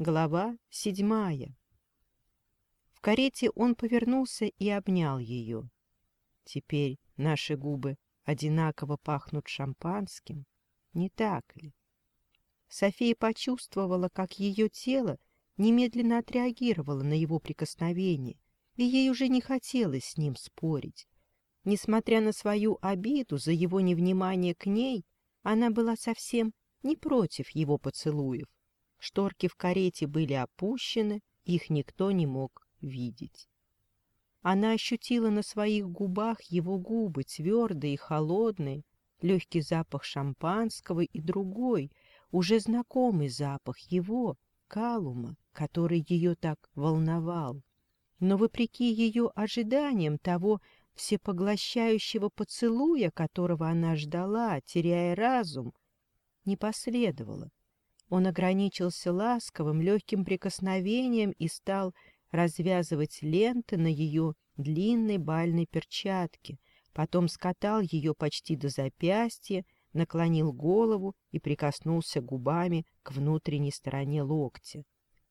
Глава седьмая. В карете он повернулся и обнял ее. Теперь наши губы одинаково пахнут шампанским, не так ли? София почувствовала, как ее тело немедленно отреагировало на его прикосновение, и ей уже не хотелось с ним спорить. Несмотря на свою обиду за его невнимание к ней, она была совсем не против его поцелуев. Шторки в карете были опущены, их никто не мог видеть. Она ощутила на своих губах его губы, твердые и холодные, легкий запах шампанского и другой, уже знакомый запах его, калума, который ее так волновал. Но вопреки ее ожиданиям того всепоглощающего поцелуя, которого она ждала, теряя разум, не последовало. Он ограничился ласковым, легким прикосновением и стал развязывать ленты на ее длинной бальной перчатке, потом скатал ее почти до запястья, наклонил голову и прикоснулся губами к внутренней стороне локтя.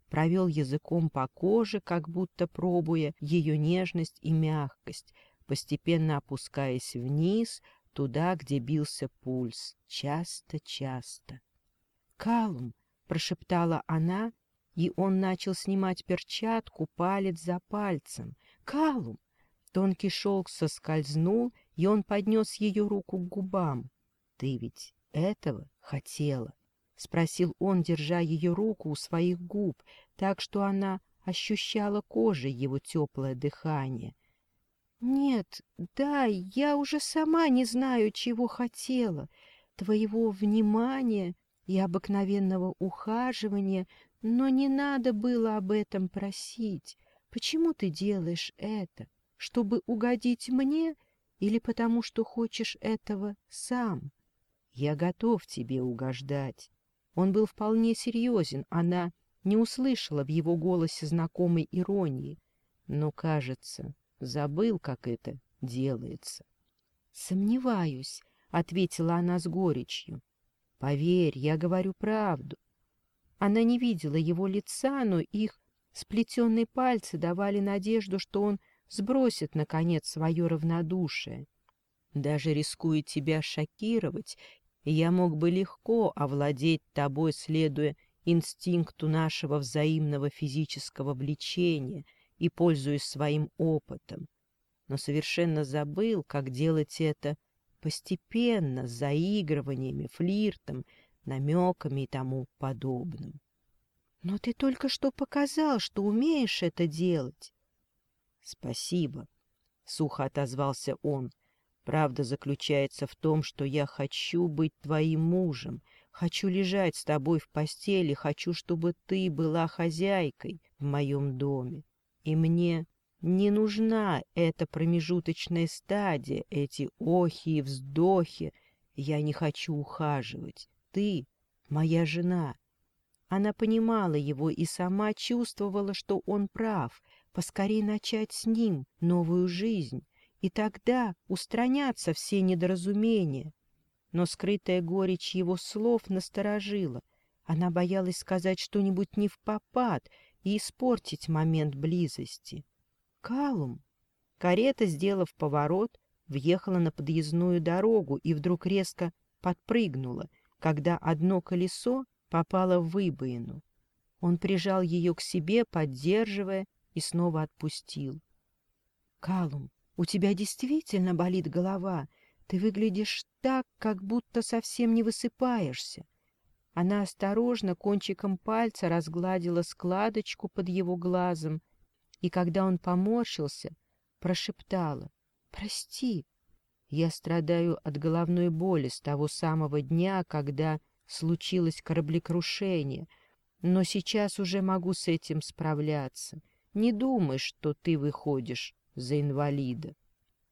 Провел языком по коже, как будто пробуя ее нежность и мягкость, постепенно опускаясь вниз, туда, где бился пульс, часто-часто. «Калум!» — прошептала она, и он начал снимать перчатку палец за пальцем. «Калум!» Тонкий шелк соскользнул, и он поднес ее руку к губам. «Ты ведь этого хотела?» — спросил он, держа ее руку у своих губ, так что она ощущала кожей его теплое дыхание. «Нет, да, я уже сама не знаю, чего хотела. Твоего внимания, и обыкновенного ухаживания, но не надо было об этом просить. Почему ты делаешь это? Чтобы угодить мне или потому, что хочешь этого сам? Я готов тебе угождать. Он был вполне серьезен, она не услышала в его голосе знакомой иронии, но, кажется, забыл, как это делается. — Сомневаюсь, — ответила она с горечью. Поверь, я говорю правду. Она не видела его лица, но их сплетенные пальцы давали надежду, что он сбросит, наконец, свое равнодушие. Даже рискуя тебя шокировать, я мог бы легко овладеть тобой, следуя инстинкту нашего взаимного физического влечения и пользуясь своим опытом, но совершенно забыл, как делать это постепенно, с заигрываниями, флиртом, намеками и тому подобным. Но ты только что показал, что умеешь это делать. — Спасибо, — сухо отозвался он. Правда заключается в том, что я хочу быть твоим мужем, хочу лежать с тобой в постели, хочу, чтобы ты была хозяйкой в моем доме. И мне не нужна эта промежуточная стадия, эти охи и вздохи. Я не хочу ухаживать. Ты — моя жена. Она понимала его и сама чувствовала, что он прав. Поскорей начать с ним новую жизнь. И тогда устранятся все недоразумения. Но скрытая горечь его слов насторожила. Она боялась сказать что-нибудь не в попад и испортить момент близости. Калум! Карета, сделав поворот, въехала на подъездную дорогу и вдруг резко подпрыгнула, когда одно колесо попало в выбоину. Он прижал ее к себе, поддерживая, и снова отпустил. «Калум, у тебя действительно болит голова. Ты выглядишь так, как будто совсем не высыпаешься». Она осторожно кончиком пальца разгладила складочку под его глазом — и когда он поморщился, прошептала «Прости, я страдаю от головной боли с того самого дня, когда случилось кораблекрушение, но сейчас уже могу с этим справляться. Не думай, что ты выходишь за инвалида».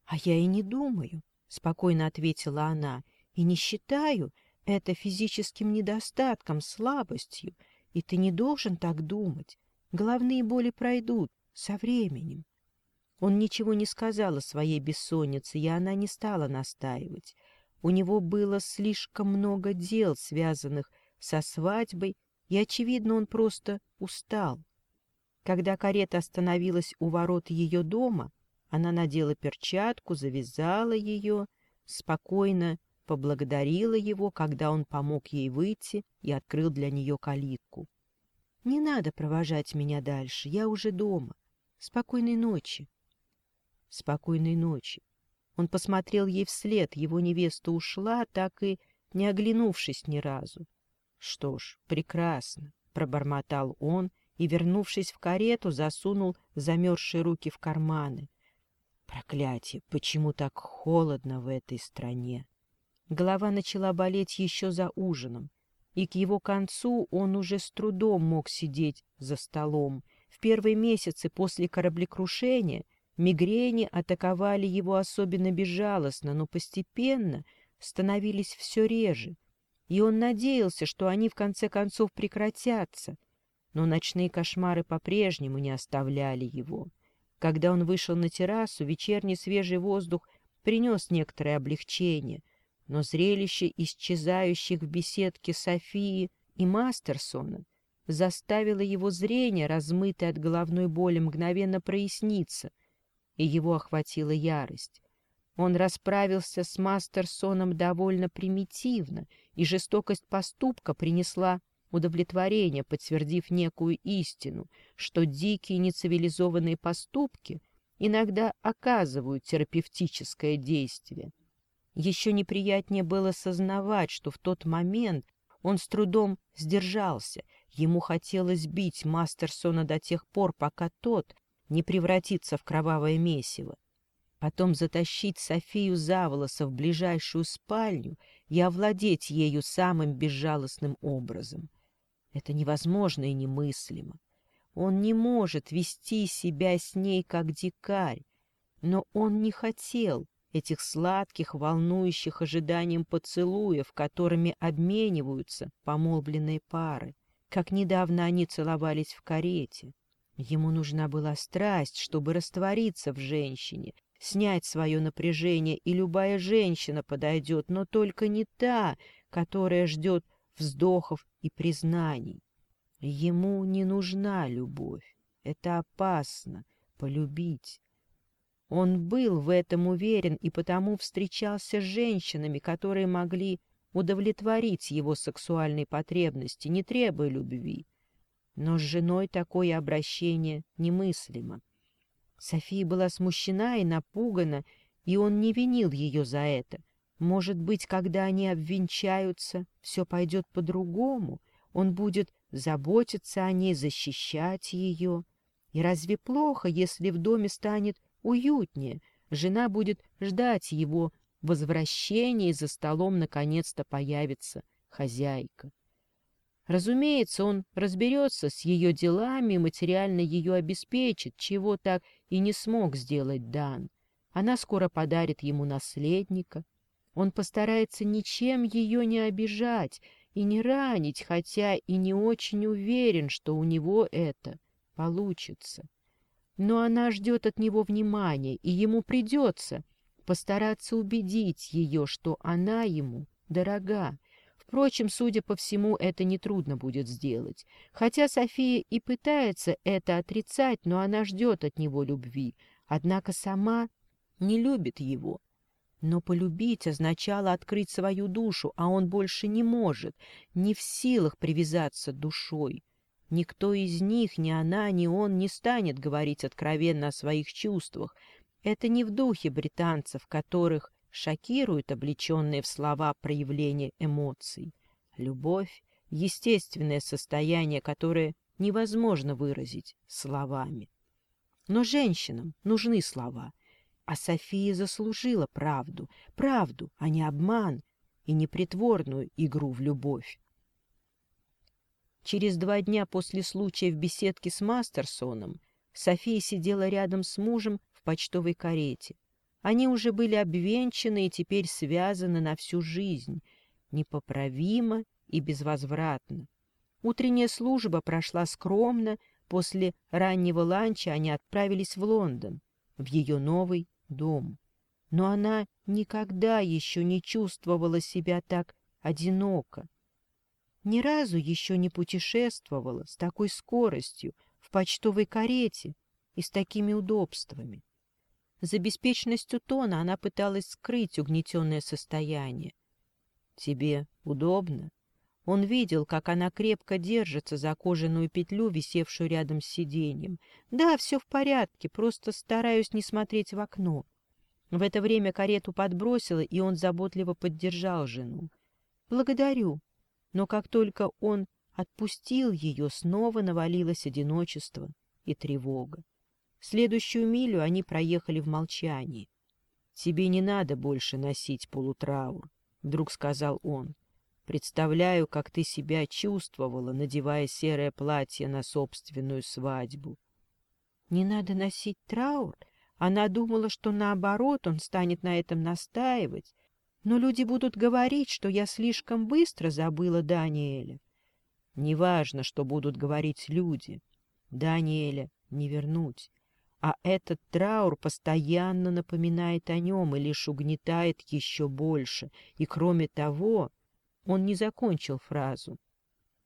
«А я и не думаю», — спокойно ответила она, — «и не считаю это физическим недостатком, слабостью, и ты не должен так думать. Головные боли пройдут, со временем. Он ничего не сказал о своей бессоннице, и она не стала настаивать. У него было слишком много дел, связанных со свадьбой, и, очевидно, он просто устал. Когда карета остановилась у ворот ее дома, она надела перчатку, завязала ее, спокойно поблагодарила его, когда он помог ей выйти и открыл для нее калитку. «Не надо провожать меня дальше, я уже дома. Спокойной ночи. Спокойной ночи. Он посмотрел ей вслед, его невеста ушла, так и не оглянувшись ни разу. Что ж, прекрасно, пробормотал он и, вернувшись в карету, засунул замерзшие руки в карманы. Проклятие, почему так холодно в этой стране? Голова начала болеть еще за ужином, и к его концу он уже с трудом мог сидеть за столом — в первые месяцы после кораблекрушения мигрени атаковали его особенно безжалостно, но постепенно становились все реже, и он надеялся, что они в конце концов прекратятся. Но ночные кошмары по-прежнему не оставляли его. Когда он вышел на террасу, вечерний свежий воздух принес некоторое облегчение, но зрелище исчезающих в беседке Софии и Мастерсона — заставило его зрение, размытое от головной боли, мгновенно проясниться, и его охватила ярость. Он расправился с Мастерсоном довольно примитивно, и жестокость поступка принесла удовлетворение, подтвердив некую истину, что дикие нецивилизованные поступки иногда оказывают терапевтическое действие. Еще неприятнее было сознавать, что в тот момент он с трудом сдержался, Ему хотелось бить Мастерсона до тех пор, пока тот не превратится в кровавое месиво. Потом затащить Софию Заволоса в ближайшую спальню и овладеть ею самым безжалостным образом. Это невозможно и немыслимо. Он не может вести себя с ней как дикарь, но он не хотел этих сладких, волнующих ожиданием поцелуев, которыми обмениваются помолвленные пары как недавно они целовались в карете. Ему нужна была страсть, чтобы раствориться в женщине, снять свое напряжение, и любая женщина подойдет, но только не та, которая ждет вздохов и признаний. Ему не нужна любовь. Это опасно — полюбить. Он был в этом уверен и потому встречался с женщинами, которые могли удовлетворить его сексуальные потребности, не требуя любви. Но с женой такое обращение немыслимо. София была смущена и напугана, и он не винил ее за это. Может быть, когда они обвенчаются, все пойдет по-другому, он будет заботиться о ней, защищать ее. И разве плохо, если в доме станет уютнее, жена будет ждать его возвращении за столом наконец-то появится хозяйка. Разумеется, он разберется с ее делами и материально ее обеспечит, чего так и не смог сделать Дан. Она скоро подарит ему наследника. Он постарается ничем ее не обижать и не ранить, хотя и не очень уверен, что у него это получится. Но она ждет от него внимания, и ему придется — постараться убедить ее, что она ему дорога. Впрочем, судя по всему, это нетрудно будет сделать. Хотя София и пытается это отрицать, но она ждет от него любви, однако сама не любит его. Но полюбить означало открыть свою душу, а он больше не может, не в силах привязаться душой. Никто из них, ни она, ни он, не станет говорить откровенно о своих чувствах, это не в духе британцев, которых шокируют облеченные в слова проявления эмоций. Любовь — естественное состояние, которое невозможно выразить словами. Но женщинам нужны слова. А София заслужила правду, правду, а не обман и непритворную игру в любовь. Через два дня после случая в беседке с Мастерсоном София сидела рядом с мужем почтовой карете. Они уже были обвенчаны и теперь связаны на всю жизнь, непоправимо и безвозвратно. Утренняя служба прошла скромно, после раннего ланча они отправились в Лондон, в ее новый дом. Но она никогда еще не чувствовала себя так одиноко. Ни разу еще не путешествовала с такой скоростью, в почтовой карете и с такими удобствами. За беспечностью тона она пыталась скрыть угнетенное состояние. «Тебе удобно?» Он видел, как она крепко держится за кожаную петлю, висевшую рядом с сиденьем. «Да, все в порядке, просто стараюсь не смотреть в окно». В это время карету подбросило, и он заботливо поддержал жену. «Благодарю». Но как только он отпустил ее, снова навалилось одиночество и тревога. Следующую милю они проехали в молчании. «Тебе не надо больше носить полутраур», — вдруг сказал он. «Представляю, как ты себя чувствовала, надевая серое платье на собственную свадьбу». «Не надо носить траур?» Она думала, что наоборот он станет на этом настаивать. Но люди будут говорить, что я слишком быстро забыла Даниэля. Неважно, что будут говорить люди. Даниэля не вернуть а этот траур постоянно напоминает о нем и лишь угнетает еще больше. И кроме того, он не закончил фразу.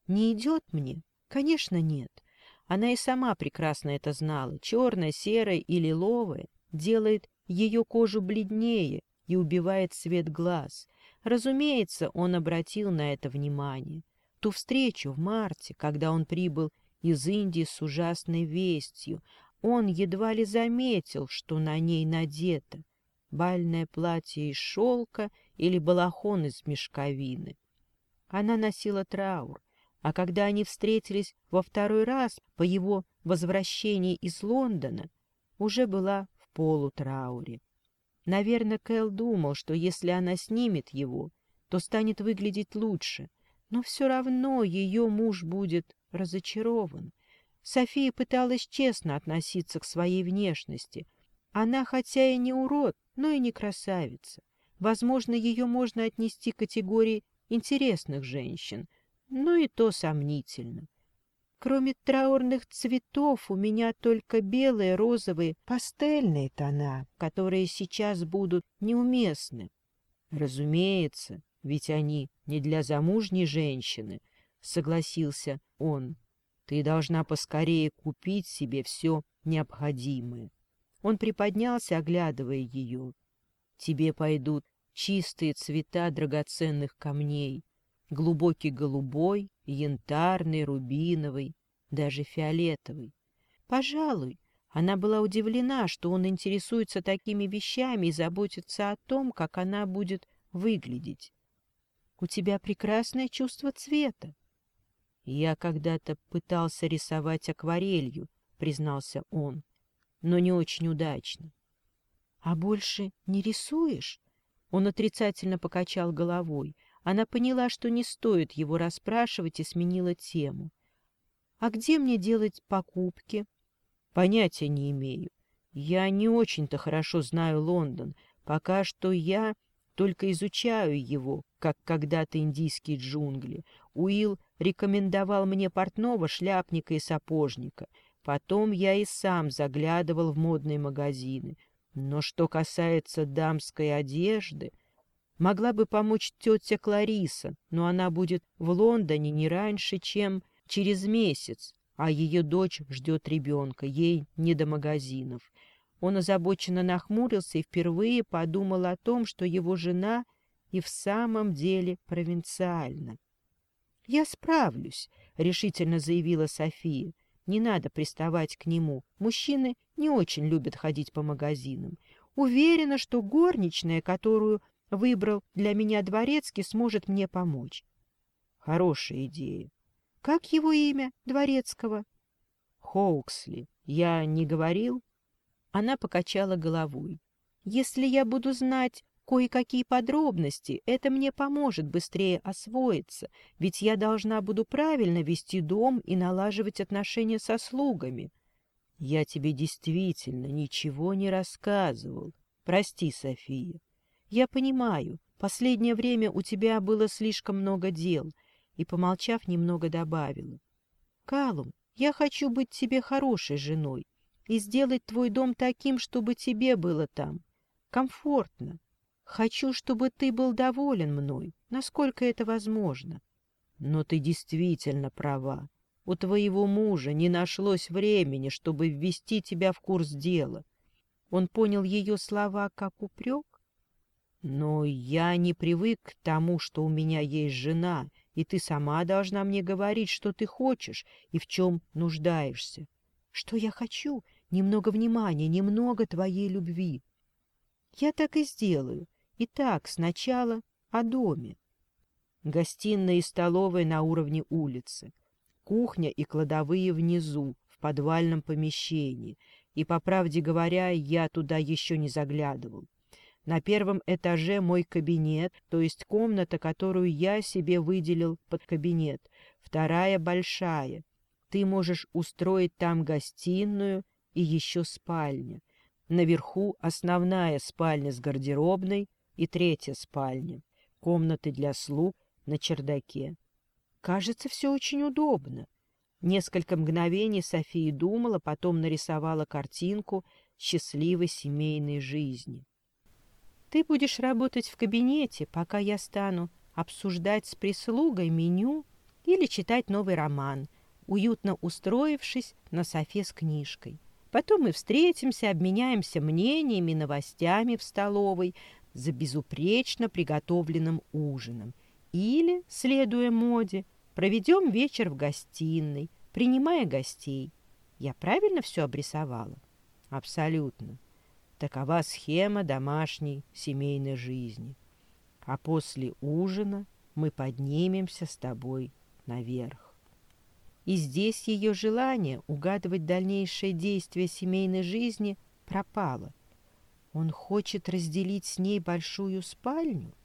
«Не идет мне? Конечно, нет. Она и сама прекрасно это знала. Черное, серое и лиловое делает ее кожу бледнее и убивает цвет глаз. Разумеется, он обратил на это внимание. Ту встречу в марте, когда он прибыл из Индии с ужасной вестью он едва ли заметил, что на ней надето бальное платье из шелка или балахон из мешковины. Она носила траур, а когда они встретились во второй раз по его возвращении из Лондона, уже была в полутрауре. Наверное, Кэл думал, что если она снимет его, то станет выглядеть лучше, но все равно ее муж будет разочарован, София пыталась честно относиться к своей внешности. Она хотя и не урод, но и не красавица. Возможно, ее можно отнести к категории интересных женщин, но и то сомнительно. Кроме траурных цветов у меня только белые, розовые, пастельные тона, которые сейчас будут неуместны. Разумеется, ведь они не для замужней женщины, — согласился он. Ты должна поскорее купить себе все необходимое. Он приподнялся, оглядывая ее. Тебе пойдут чистые цвета драгоценных камней, глубокий голубой, янтарный, рубиновый, даже фиолетовый. Пожалуй, она была удивлена, что он интересуется такими вещами и заботится о том, как она будет выглядеть. «У тебя прекрасное чувство цвета», «Я когда-то пытался рисовать акварелью», — признался он, — «но не очень удачно». «А больше не рисуешь?» Он отрицательно покачал головой. Она поняла, что не стоит его расспрашивать, и сменила тему. «А где мне делать покупки?» «Понятия не имею. Я не очень-то хорошо знаю Лондон. Пока что я только изучаю его, как когда-то индийские джунгли. Уилл рекомендовал мне портного, шляпника и сапожника. Потом я и сам заглядывал в модные магазины. Но что касается дамской одежды, могла бы помочь тетя Клариса, но она будет в Лондоне не раньше, чем через месяц, а ее дочь ждет ребенка, ей не до магазинов. Он озабоченно нахмурился и впервые подумал о том, что его жена и в самом деле провинциальна. «Я справлюсь», — решительно заявила София. «Не надо приставать к нему. Мужчины не очень любят ходить по магазинам. Уверена, что горничная, которую выбрал для меня дворецкий, сможет мне помочь». «Хорошая идея». «Как его имя, дворецкого?» «Хоуксли. Я не говорил?» Она покачала головой. «Если я буду знать кое-какие подробности, это мне поможет быстрее освоиться, ведь я должна буду правильно вести дом и налаживать отношения со слугами». «Я тебе действительно ничего не рассказывал. Прости, София. Я понимаю, последнее время у тебя было слишком много дел» и, помолчав, немного добавила. «Калум, я хочу быть тебе хорошей женой и сделать твой дом таким, чтобы тебе было там комфортно. Хочу, чтобы ты был доволен мной, насколько это возможно. Но ты действительно права. У твоего мужа не нашлось времени, чтобы ввести тебя в курс дела. Он понял ее слова как упрек? Но я не привык к тому, что у меня есть жена, и ты сама должна мне говорить, что ты хочешь и в чем нуждаешься. Что я хочу? немного внимания, немного твоей любви. Я так и сделаю. Итак, сначала о доме. Гостиная и столовая на уровне улицы, кухня и кладовые внизу, в подвальном помещении. И, по правде говоря, я туда еще не заглядывал. На первом этаже мой кабинет, то есть комната, которую я себе выделил под кабинет. Вторая большая. Ты можешь устроить там гостиную и еще спальня. Наверху основная спальня с гардеробной и третья спальня. Комнаты для слуг на чердаке. Кажется, все очень удобно. Несколько мгновений София думала, потом нарисовала картинку счастливой семейной жизни. «Ты будешь работать в кабинете, пока я стану обсуждать с прислугой меню или читать новый роман», уютно устроившись на софе с книжкой. Потом мы встретимся, обменяемся мнениями, новостями в столовой за безупречно приготовленным ужином. Или, следуя моде, проведем вечер в гостиной, принимая гостей. Я правильно все обрисовала? Абсолютно. Такова схема домашней семейной жизни. А после ужина мы поднимемся с тобой наверх и здесь ее желание угадывать дальнейшее действие семейной жизни пропало. Он хочет разделить с ней большую спальню?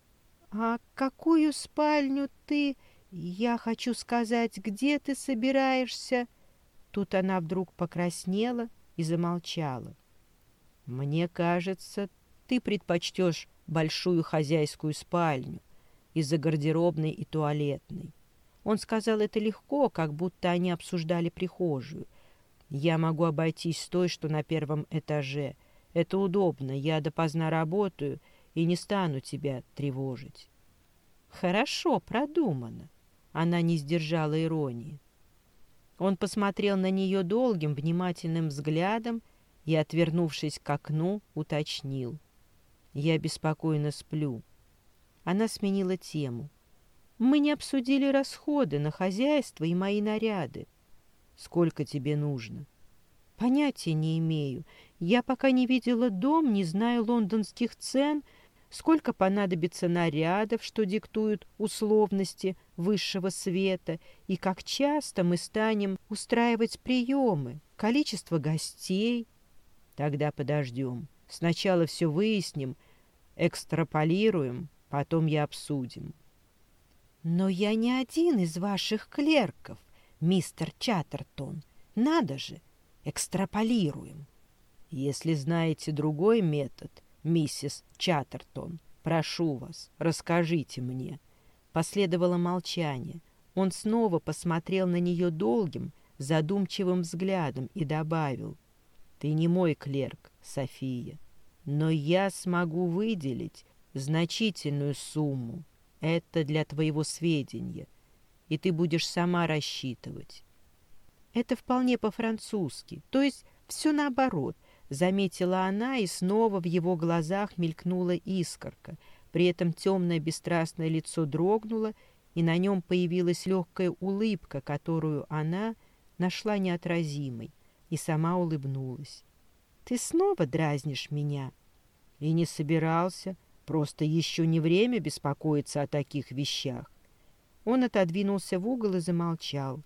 А какую спальню ты, я хочу сказать, где ты собираешься? Тут она вдруг покраснела и замолчала. Мне кажется, ты предпочтешь большую хозяйскую спальню из-за гардеробной и туалетной. Он сказал это легко, как будто они обсуждали прихожую. «Я могу обойтись с той, что на первом этаже. Это удобно, я допоздна работаю и не стану тебя тревожить». «Хорошо, продумано». Она не сдержала иронии. Он посмотрел на нее долгим, внимательным взглядом и, отвернувшись к окну, уточнил. «Я беспокойно сплю». Она сменила тему. Мы не обсудили расходы на хозяйство и мои наряды. Сколько тебе нужно? Понятия не имею. Я пока не видела дом, не знаю лондонских цен, сколько понадобится нарядов, что диктуют условности высшего света, и как часто мы станем устраивать приемы, количество гостей. Тогда подождем. Сначала все выясним, экстраполируем, потом я обсудим. «Но я не один из ваших клерков, мистер Чаттертон. Надо же, экстраполируем». «Если знаете другой метод, миссис Чаттертон, прошу вас, расскажите мне». Последовало молчание. Он снова посмотрел на нее долгим, задумчивым взглядом и добавил. «Ты не мой клерк, София, но я смогу выделить значительную сумму это для твоего сведения, и ты будешь сама рассчитывать. Это вполне по-французски, то есть все наоборот, заметила она, и снова в его глазах мелькнула искорка. При этом темное бесстрастное лицо дрогнуло, и на нем появилась легкая улыбка, которую она нашла неотразимой, и сама улыбнулась. «Ты снова дразнишь меня?» «И не собирался», Просто еще не время беспокоиться о таких вещах. Он отодвинулся в угол и замолчал.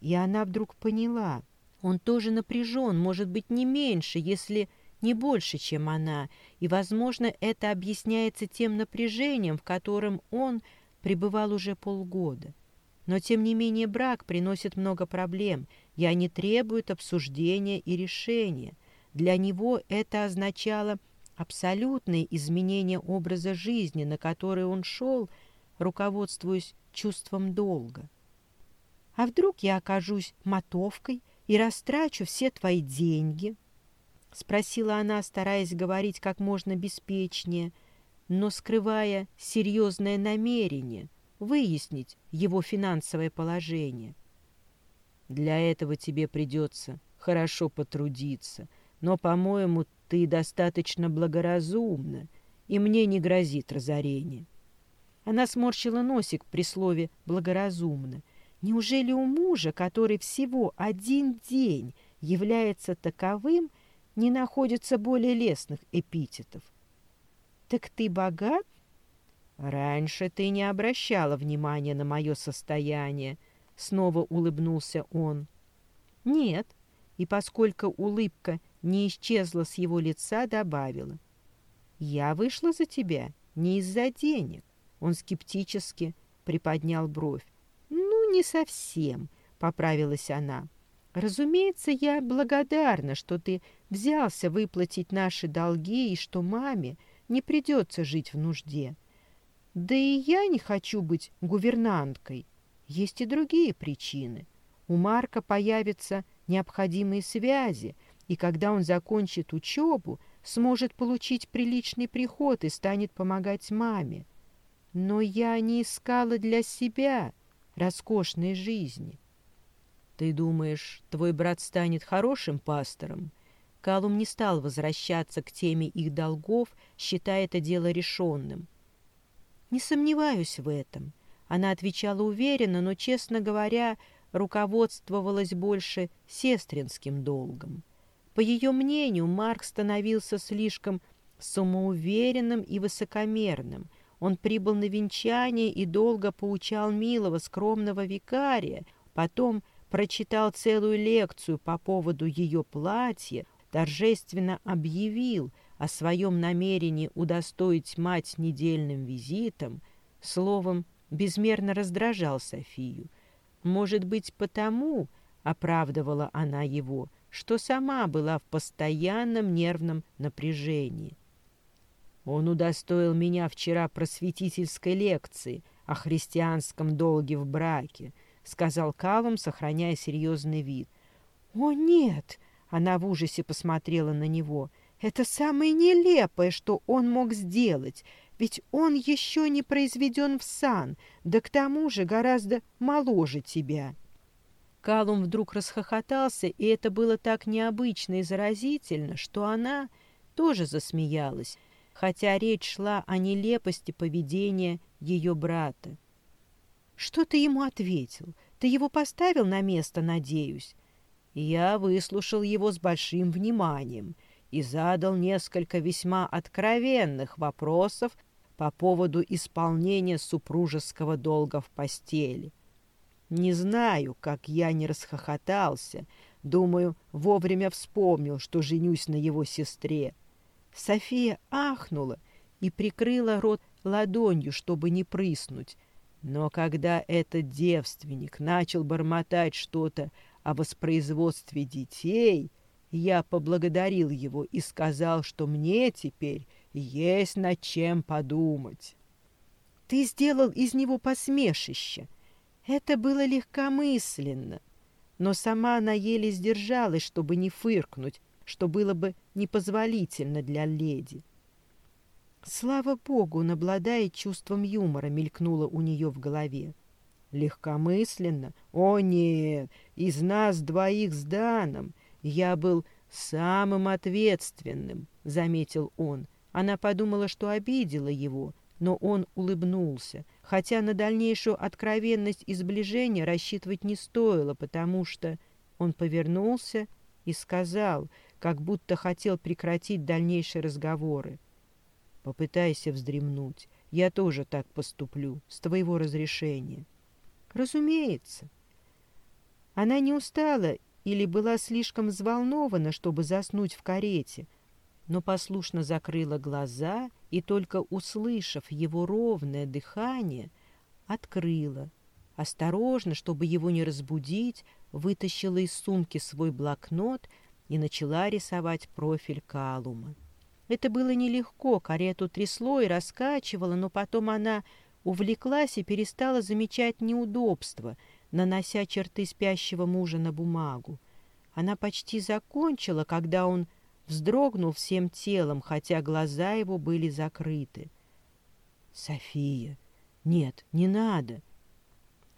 И она вдруг поняла. Он тоже напряжен, может быть, не меньше, если не больше, чем она. И, возможно, это объясняется тем напряжением, в котором он пребывал уже полгода. Но, тем не менее, брак приносит много проблем, и они требуют обсуждения и решения. Для него это означало – абсолютное изменение образа жизни, на который он шел, руководствуясь чувством долга. А вдруг я окажусь мотовкой и растрачу все твои деньги? Спросила она, стараясь говорить как можно беспечнее, но скрывая серьезное намерение выяснить его финансовое положение. Для этого тебе придется хорошо потрудиться, но, по-моему, ты достаточно благоразумна, и мне не грозит разорение. Она сморщила носик при слове «благоразумно». Неужели у мужа, который всего один день является таковым, не находится более лестных эпитетов? «Так ты богат?» «Раньше ты не обращала внимания на мое состояние», — снова улыбнулся он. «Нет, и поскольку улыбка не исчезла с его лица, добавила. «Я вышла за тебя не из-за денег». Он скептически приподнял бровь. «Ну, не совсем», — поправилась она. «Разумеется, я благодарна, что ты взялся выплатить наши долги и что маме не придется жить в нужде. Да и я не хочу быть гувернанткой. Есть и другие причины. У Марка появятся необходимые связи, и когда он закончит учебу, сможет получить приличный приход и станет помогать маме. Но я не искала для себя роскошной жизни. Ты думаешь, твой брат станет хорошим пастором? Калум не стал возвращаться к теме их долгов, считая это дело решенным. «Не сомневаюсь в этом», — она отвечала уверенно, но, честно говоря, руководствовалась больше сестринским долгом. По ее мнению, Марк становился слишком самоуверенным и высокомерным. Он прибыл на венчание и долго поучал милого, скромного викария, потом прочитал целую лекцию по поводу ее платья, торжественно объявил о своем намерении удостоить мать недельным визитом, словом, безмерно раздражал Софию. Может быть, потому оправдывала она его – что сама была в постоянном нервном напряжении. Он удостоил меня вчера просветительской лекции о христианском долге в браке, сказал Калум, сохраняя серьезный вид. «О, нет!» — она в ужасе посмотрела на него. «Это самое нелепое, что он мог сделать, ведь он еще не произведен в сан, да к тому же гораздо моложе тебя». Калум вдруг расхохотался, и это было так необычно и заразительно, что она тоже засмеялась, хотя речь шла о нелепости поведения ее брата. «Что ты ему ответил? Ты его поставил на место, надеюсь?» Я выслушал его с большим вниманием и задал несколько весьма откровенных вопросов по поводу исполнения супружеского долга в постели. Не знаю, как я не расхохотался. Думаю, вовремя вспомнил, что женюсь на его сестре. София ахнула и прикрыла рот ладонью, чтобы не прыснуть. Но когда этот девственник начал бормотать что-то о воспроизводстве детей, я поблагодарил его и сказал, что мне теперь есть над чем подумать. «Ты сделал из него посмешище», это было легкомысленно, но сама она еле сдержалась, чтобы не фыркнуть, что было бы непозволительно для леди. «Слава богу, он обладает чувством юмора», — мелькнуло у нее в голове. «Легкомысленно? О, нет! Из нас двоих с Даном я был самым ответственным», — заметил он. Она подумала, что обидела его, но он улыбнулся, хотя на дальнейшую откровенность и сближение рассчитывать не стоило, потому что он повернулся и сказал, как будто хотел прекратить дальнейшие разговоры. «Попытайся вздремнуть. Я тоже так поступлю, с твоего разрешения». «Разумеется». Она не устала или была слишком взволнована, чтобы заснуть в карете — но послушно закрыла глаза и, только услышав его ровное дыхание, открыла. Осторожно, чтобы его не разбудить, вытащила из сумки свой блокнот и начала рисовать профиль Калума. Это было нелегко, карету трясло и раскачивало, но потом она увлеклась и перестала замечать неудобства, нанося черты спящего мужа на бумагу. Она почти закончила, когда он вздрогнул всем телом, хотя глаза его были закрыты. «София! Нет, не надо!»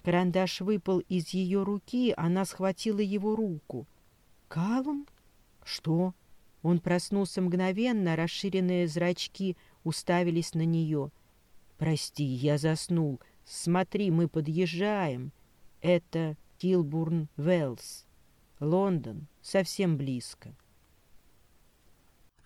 Карандаш выпал из ее руки, она схватила его руку. «Калум? Что?» Он проснулся мгновенно, расширенные зрачки уставились на нее. «Прости, я заснул. Смотри, мы подъезжаем. Это Килбурн Веллс. Лондон. Совсем близко».